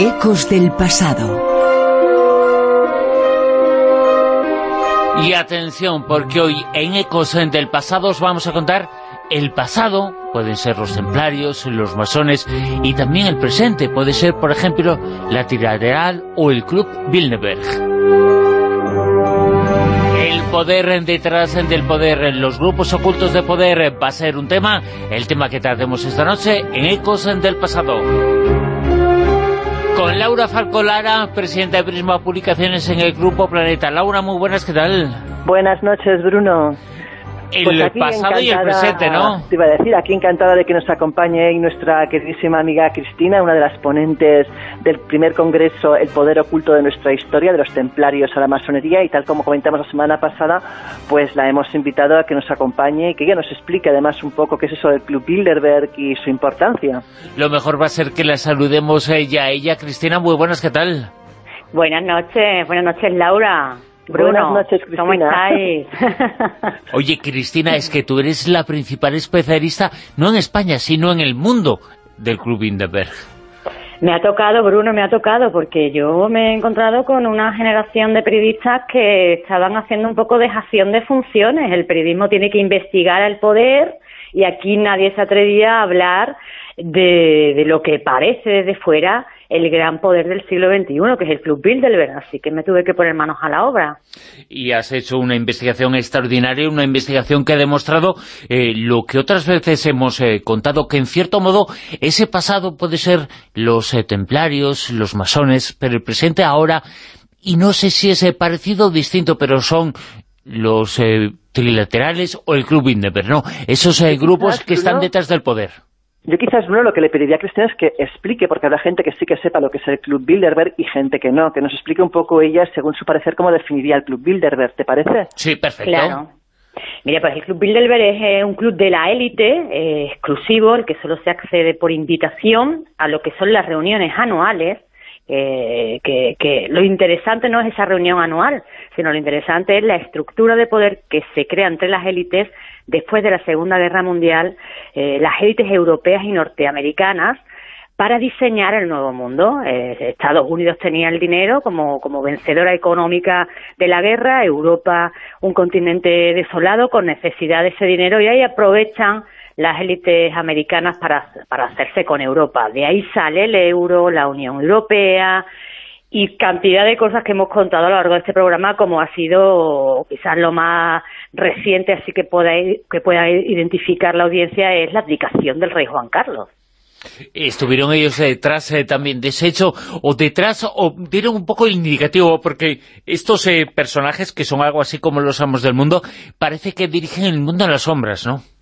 Ecos del pasado. Y atención, porque hoy en Ecos del pasado os vamos a contar el pasado, pueden ser los templarios, los masones, y también el presente, puede ser, por ejemplo, la Real o el Club Bilderberg. El poder detrás del poder, los grupos ocultos de poder, va a ser un tema, el tema que tratemos esta noche en Ecos del pasado con Laura Falcolara, presidenta de Prisma Publicaciones en el Grupo Planeta. Laura, muy buenas, ¿qué tal? Buenas noches, Bruno el pues pasado y el presente, ¿no? Te iba a decir, aquí encantada de que nos acompañe nuestra queridísima amiga Cristina, una de las ponentes del primer congreso El Poder Oculto de Nuestra Historia, de los Templarios a la Masonería, y tal como comentamos la semana pasada, pues la hemos invitado a que nos acompañe y que ella nos explique además un poco qué es eso del Club Bilderberg y su importancia. Lo mejor va a ser que la saludemos ella a ella. Cristina, muy buenas, ¿qué tal? Buenas noches, buenas noches Laura. Buenas noches, Cristina. ¿Cómo estáis? Oye, Cristina, es que tú eres la principal especialista, no en España, sino en el mundo del Club Hindenburg. Me ha tocado, Bruno, me ha tocado, porque yo me he encontrado con una generación de periodistas que estaban haciendo un poco dejación de funciones. El periodismo tiene que investigar el poder y aquí nadie se atrevía a hablar de, de lo que parece desde fuera el gran poder del siglo XXI, que es el Club Bilderberg, así que me tuve que poner manos a la obra. Y has hecho una investigación extraordinaria, una investigación que ha demostrado eh, lo que otras veces hemos eh, contado, que en cierto modo ese pasado puede ser los eh, templarios, los masones, pero el presente ahora, y no sé si es parecido o distinto, pero son los trilaterales o el Club Bilderberg, ¿no? Esos grupos que están detrás del poder. Yo quizás, Bruno, lo que le pediría a Cristina es que explique, porque habrá gente que sí que sepa lo que es el Club Bilderberg y gente que no, que nos explique un poco ella, según su parecer, cómo definiría el Club Bilderberg, ¿te parece? Sí, perfecto. Claro. Mira, pues el Club Bilderberg es eh, un club de la élite eh, exclusivo, el que solo se accede por invitación a lo que son las reuniones anuales eh, que, que, lo interesante no es esa reunión anual, sino lo interesante es la estructura de poder que se crea entre las élites después de la Segunda Guerra Mundial, eh, las élites europeas y norteamericanas, para diseñar el nuevo mundo. Eh, Estados Unidos tenía el dinero como, como vencedora económica de la guerra, Europa un continente desolado con necesidad de ese dinero y ahí aprovechan las élites americanas para, para hacerse con Europa. De ahí sale el euro, la Unión Europea, y cantidad de cosas que hemos contado a lo largo de este programa, como ha sido quizás lo más reciente, así que pueda, que pueda identificar la audiencia, es la abdicación del rey Juan Carlos. ¿Estuvieron ellos detrás eh, también de ese hecho? ¿O detrás, o dieron un poco indicativo? Porque estos eh, personajes, que son algo así como los amos del mundo, parece que dirigen el mundo a las sombras, ¿no?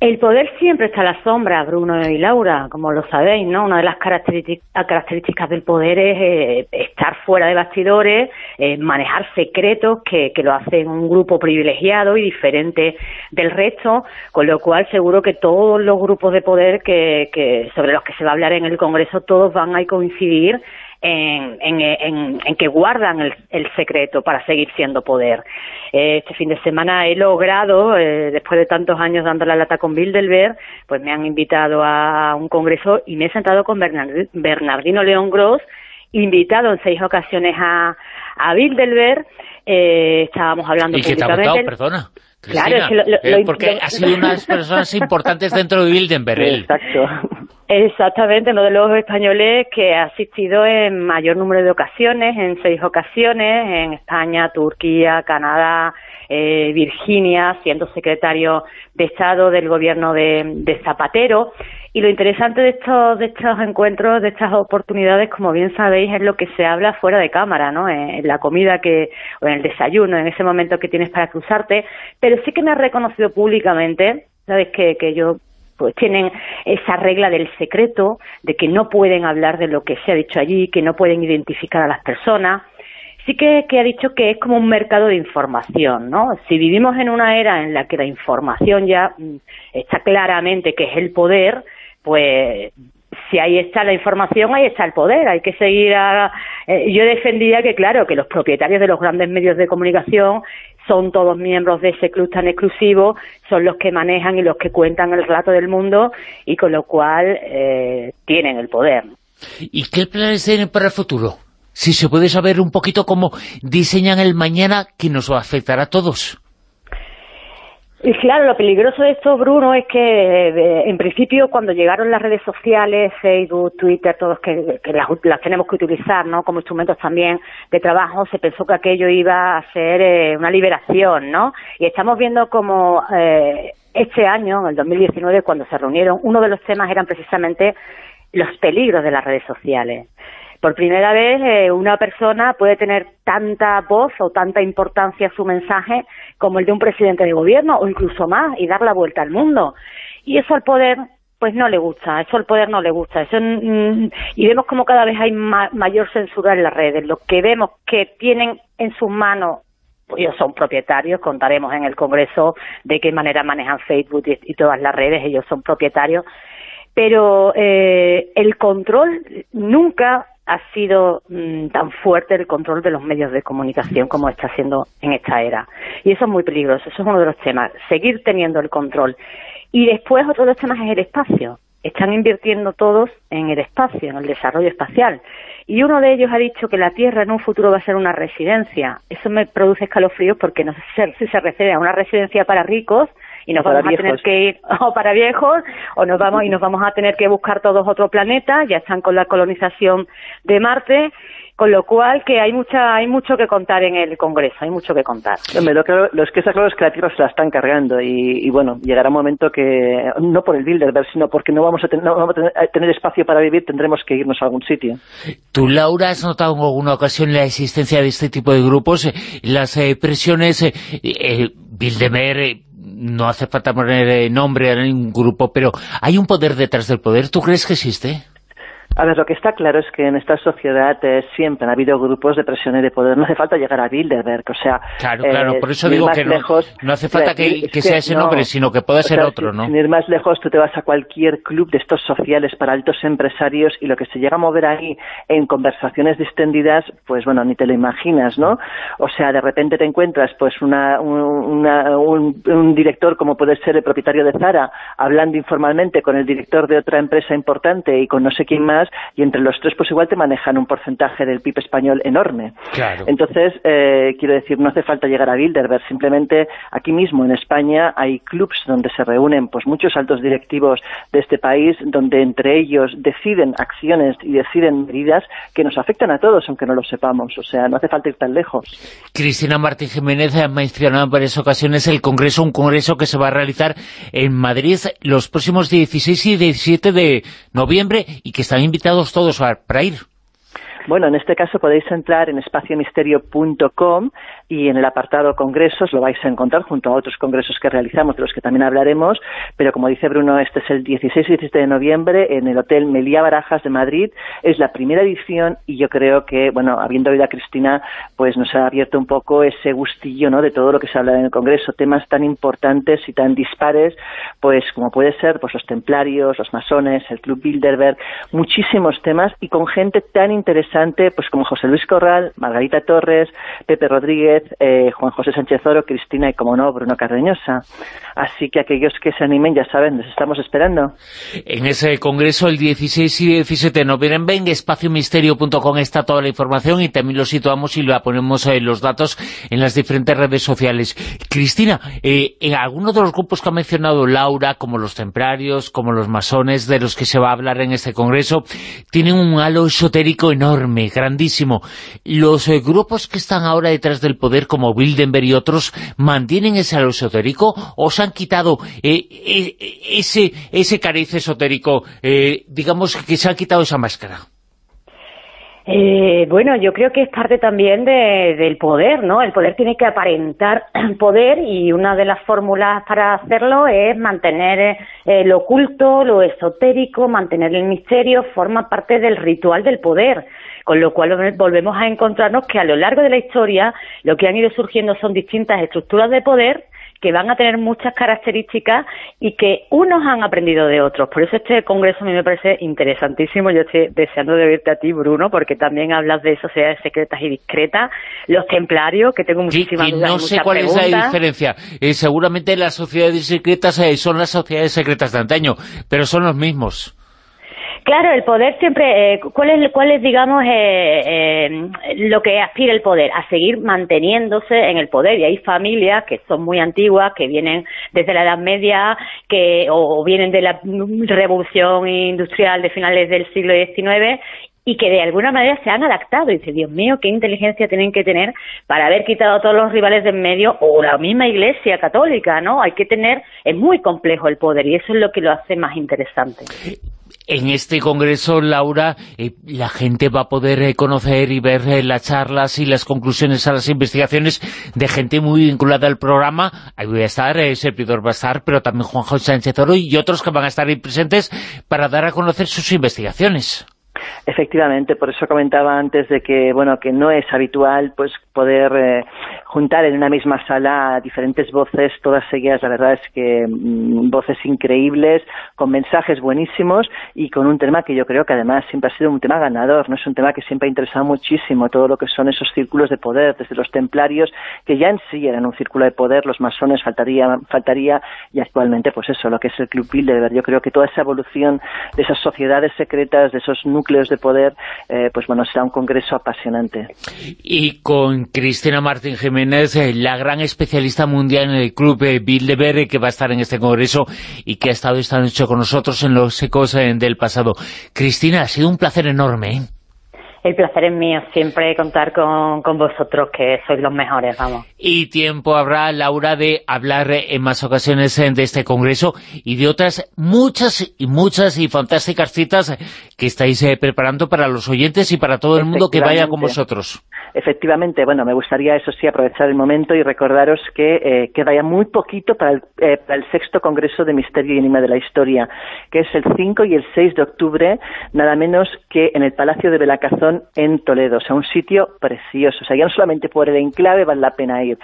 El poder siempre está a la sombra, Bruno y Laura, como lo sabéis, ¿no? Una de las características del poder es eh, estar fuera de bastidores, eh, manejar secretos que, que lo hacen un grupo privilegiado y diferente del resto, con lo cual seguro que todos los grupos de poder que, que sobre los que se va a hablar en el Congreso, todos van a coincidir en, en, que guardan el, secreto para seguir siendo poder. Eh, este fin de semana he logrado, eh, después de tantos años dando la lata con Bilderberg, pues me han invitado a un congreso y me he sentado con Bernardino León Gross, invitado en seis ocasiones a, a Bilderberg, eh, estábamos hablando ¿Y que te ha perdona? Claro, es que lo, porque ha sido unas personas importantes dentro de Bilderberg. Exacto. Exactamente, uno de los españoles que ha asistido en mayor número de ocasiones, en seis ocasiones, en España, Turquía, Canadá, eh, Virginia, siendo secretario de Estado del gobierno de, Zapatero. Y lo interesante de estos, de encuentros, de estas oportunidades, como bien sabéis, es lo que se habla fuera de cámara, ¿no? En, la comida que, o en el desayuno, en ese momento que tienes para cruzarte. Pero sí que me ha reconocido públicamente, sabes que, que yo pues tienen esa regla del secreto, de que no pueden hablar de lo que se ha dicho allí, que no pueden identificar a las personas. Sí que, ha dicho que es como un mercado de información, ¿no? Si vivimos en una era en la que la información ya mm, está claramente que es el poder, pues si ahí está la información, ahí está el poder, hay que seguir a... Eh, yo defendía que, claro, que los propietarios de los grandes medios de comunicación son todos miembros de ese club tan exclusivo, son los que manejan y los que cuentan el relato del mundo y con lo cual eh, tienen el poder. ¿Y qué planes tienen para el futuro? Si se puede saber un poquito cómo diseñan el mañana que nos va a todos. Y claro, lo peligroso de esto, Bruno, es que eh, en principio cuando llegaron las redes sociales, Facebook, Twitter, todos que, las, tenemos que utilizar ¿no? como instrumentos también de trabajo, se pensó que aquello iba a ser eh, una liberación, ¿no? Y estamos viendo como eh, este año, en el 2019, cuando se reunieron, uno de los temas eran precisamente los peligros de las redes sociales por primera vez eh, una persona puede tener tanta voz o tanta importancia su mensaje como el de un presidente de gobierno o incluso más y dar la vuelta al mundo. Y eso al poder pues no le gusta, eso al poder no le gusta. Eso, mm, y vemos como cada vez hay mayor censura en las redes. Los que vemos que tienen en sus manos pues ellos son propietarios, contaremos en el Congreso de qué manera manejan Facebook y, todas las redes, ellos son propietarios, pero eh, el control nunca ha sido mm, tan fuerte el control de los medios de comunicación como está siendo en esta era. Y eso es muy peligroso, eso es uno de los temas, seguir teniendo el control. Y después otro de los temas es el espacio. Están invirtiendo todos en el espacio, en el desarrollo espacial. Y uno de ellos ha dicho que la Tierra en un futuro va a ser una residencia. Eso me produce escalofríos porque no sé si se refiere a una residencia para ricos y nos vamos a tener que ir o para viejos o nos vamos y nos vamos a tener que buscar todos otro planeta, ya están con la colonización de Marte con lo cual que hay mucha hay mucho que contar en el Congreso, hay mucho que contar. lo, que, está claro es que la Tierra se la están cargando y, bueno, llegará un momento que, no por el Bilderberg, sino porque no vamos a, tener, vamos a tener, espacio para vivir, tendremos que irnos a algún sitio. ¿Tú, Laura, has notado en alguna ocasión la existencia de este tipo de grupos? Las eh, presiones, eh, eh, Bilderberg no hace falta poner nombre a ningún grupo, pero hay un poder detrás del poder. ¿Tú crees que existe? A ver, lo que está claro es que en esta sociedad eh, siempre ha habido grupos de presión y de poder. No hace falta llegar a Bilderberg, o sea... Claro, claro, eh, por eso digo que no, no, hace falta que, sea ese nombre, sino que puede ser otro, ¿no? Sin ir más lejos, tú te vas a cualquier club de estos sociales para altos empresarios y lo que se llega a mover ahí en conversaciones distendidas, pues bueno, ni te lo imaginas, ¿no? O sea, de repente te encuentras pues una, un, un director como puede ser el propietario de Zara hablando informalmente con el director de otra empresa importante y con no sé quién más y entre los tres pues igual te manejan un porcentaje del PIB español enorme. Entonces, eh, quiero decir, no hace falta llegar a Bilderberg, simplemente aquí mismo en España hay clubs donde se reúnen pues muchos altos directivos de este país, donde entre ellos deciden acciones y deciden medidas que nos afectan a todos, aunque no lo sepamos. O sea, no hace falta ir tan lejos. Cristina Martín Jiménez ha mencionado en varias ocasiones el Congreso, un Congreso que se va a realizar en Madrid los próximos 16 y 17 de noviembre y que están invitados todos para ir. Bueno, en este caso podéis entrar en espaciomisterio.com y en el apartado congresos lo vais a encontrar junto a otros congresos que realizamos, de los que también hablaremos, pero como dice Bruno, este es el 16 y 17 de noviembre en el Hotel Melía Barajas de Madrid, es la primera edición y yo creo que, bueno, habiendo oído a Cristina, pues nos ha abierto un poco ese gustillo, ¿no?, de todo lo que se habla en el congreso, temas tan importantes y tan dispares, pues como puede ser, pues los templarios, los masones, el Club Bilderberg, muchísimos temas y con gente tan interesante pues como José Luis Corral, Margarita Torres, Pepe Rodríguez, eh, Juan José Sánchez Oro, Cristina y, como no, Bruno Cardeñosa. Así que aquellos que se animen, ya saben, les estamos esperando. En ese congreso, el 16 y 17 de noviembre, en espaciomisterio.com está toda la información y también lo situamos y lo ponemos en eh, los datos en las diferentes redes sociales. Cristina, eh, en algunos de los grupos que ha mencionado Laura, como los templarios, como los masones, de los que se va a hablar en este congreso, tienen un halo esotérico enorme grandísimo. ¿Los grupos que están ahora detrás del poder, como Bilderberg y otros, mantienen ese halo esotérico o se han quitado eh, eh, ese, ese cariz esotérico, digamos que se han quitado esa máscara? Eh, bueno, yo creo que es parte también del poder, ¿no? El poder tiene que aparentar poder y una de las fórmulas para hacerlo es mantener eh, lo oculto, lo esotérico, mantener el misterio, forma parte del ritual del poder, con lo cual volvemos a encontrarnos que a lo largo de la historia lo que han ido surgiendo son distintas estructuras de poder que van a tener muchas características y que unos han aprendido de otros. Por eso este congreso a mí me parece interesantísimo. Yo estoy deseando de verte a ti, Bruno, porque también hablas de sociedades secretas y discretas, los templarios, que tengo muchísimas dudas no sé cuál es la diferencia. Eh, seguramente las sociedades secretas eh, son las sociedades secretas de antaño, pero son los mismos. Claro, el poder siempre, eh, ¿cuál, es, ¿cuál es, digamos, eh, eh, lo que aspira el poder? A seguir manteniéndose en el poder. Y hay familias que son muy antiguas, que vienen desde la Edad Media, que o, vienen de la revolución industrial de finales del siglo XIX y que de alguna manera se han adaptado. Y dice, Dios mío, qué inteligencia tienen que tener para haber quitado a todos los rivales de en medio o la misma Iglesia católica, ¿no? Hay que tener, es muy complejo el poder y eso es lo que lo hace más interesante en este congreso, Laura, eh, la gente va a poder eh, conocer y ver eh, las charlas y las conclusiones a las investigaciones de gente muy vinculada al programa. Ahí voy a estar, el servidor va a estar, pero también Juan José Sánchez Oro y otros que van a estar ahí presentes para dar a conocer sus investigaciones. Efectivamente, por eso comentaba antes de que, bueno, que no es habitual pues poder eh, juntar en una misma sala diferentes voces, todas seguidas, la verdad es que mm, voces increíbles, con mensajes buenísimos y con un tema que yo creo que además siempre ha sido un tema ganador, no es un tema que siempre ha interesado muchísimo, todo lo que son esos círculos de poder, desde los templarios, que ya en sí eran un círculo de poder, los masones faltaría, faltaría y actualmente pues eso, lo que es el Club Bilderberg, yo creo que toda esa evolución de esas sociedades secretas, de esos núcleos de poder, eh, pues bueno, será un congreso apasionante. Y con Cristina Martín Jiménez, eh, la gran especialista mundial en el Club eh, Bilderberg, que va a estar en este congreso y que ha estado esta noche con nosotros en los ecos del pasado. Cristina, ha sido un placer enorme, el placer es mío, siempre contar con, con, vosotros, que sois los mejores, vamos. Y tiempo habrá, Laura, de hablar en más ocasiones de este congreso y de otras muchas y muchas y fantásticas citas que estáis eh, preparando para los oyentes y para todo el mundo que vaya con vosotros. Efectivamente, bueno, me gustaría, eso sí, aprovechar el momento y recordaros que eh, queda ya muy poquito para el, eh, para el sexto Congreso de Misterio y Enigma de la Historia, que es el 5 y el 6 de octubre, nada menos que en el Palacio de Belacazón en Toledo, o sea, un sitio precioso, o sea, ya no solamente por el enclave vale la pena ir.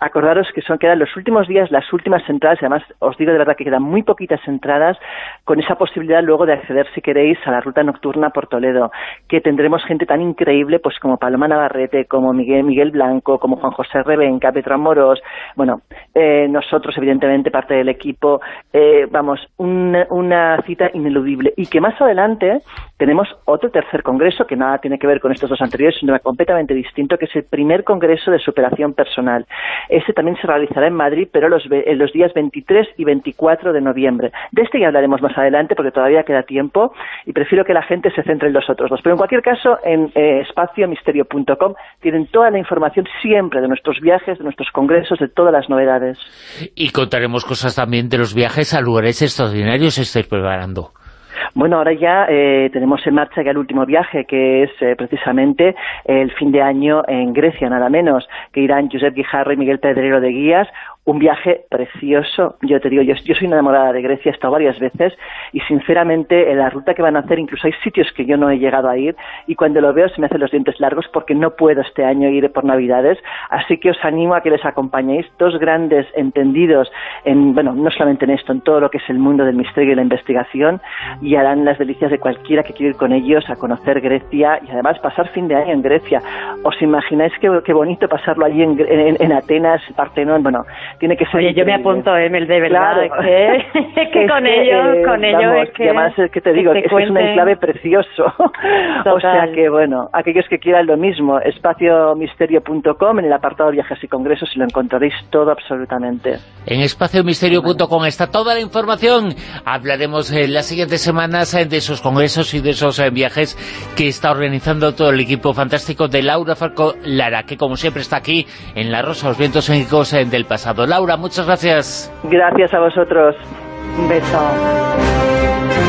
Acordaros que son quedan los últimos días, las últimas entradas, y además os digo de verdad que quedan muy poquitas entradas, con esa posibilidad luego de acceder, si queréis, a la ruta nocturna por Toledo, que tendremos gente tan increíble, pues como Paloma Navarrete, como Miguel, Miguel Blanco, como Juan José Rebenca, Petro Amoros, bueno, eh, nosotros evidentemente parte del equipo, eh, vamos, una cita ineludible y que más adelante tenemos otro tercer congreso que nada tiene que ver con estos dos anteriores, sino completamente distinto, que es el primer congreso de superación personal. Ese también se realizará en Madrid, pero los, en los días 23 y 24 de noviembre. De este ya hablaremos más adelante porque todavía queda tiempo y prefiero que la gente se centre en los otros dos. Pero en cualquier caso, en eh, espaciomisterio.com tienen toda la información siempre de nuestros viajes, de nuestros congresos, de todas las novedades. Y contaremos cosas también de los viajes a lugares extraordinarios estáis preparando. Bueno, ahora ya eh, tenemos en marcha ya el último viaje, que es eh, precisamente el fin de año en Grecia, nada menos, que irán Josep Guijarro y Miguel Pedrero de Guías, un viaje precioso. Yo te digo, yo, soy una enamorada de Grecia, he estado varias veces y sinceramente en la ruta que van a hacer incluso hay sitios que yo no he llegado a ir y cuando lo veo se me hacen los dientes largos porque no puedo este año ir por Navidades. Así que os animo a que les acompañéis dos grandes entendidos en, bueno, no solamente en esto, en todo lo que es el mundo del misterio y la investigación y harán las delicias de cualquiera que quiera ir con ellos a conocer Grecia y además pasar fin de año en Grecia. ¿Os imagináis qué, qué bonito pasarlo allí en, en, en Atenas, Partenón? Bueno, tiene que ser Oye, yo me apunto, Emil, de verdad, que, que, con ellos, eh, con ellos es que... además es que te digo, que, es un enclave precioso. o sea que, bueno, aquellos que quieran lo mismo, espaciomisterio.com, en el apartado viajes y congresos, y lo encontraréis todo absolutamente. En espaciomisterio.com está toda la información. Hablaremos en las siguientes semanas de esos congresos y de esos eh, viajes que está organizando todo el equipo fantástico de Laura Falco Lara, que como siempre está aquí en La Rosa, los vientos eh, del pasado. Laura, muchas gracias. Gracias a vosotros. Un beso.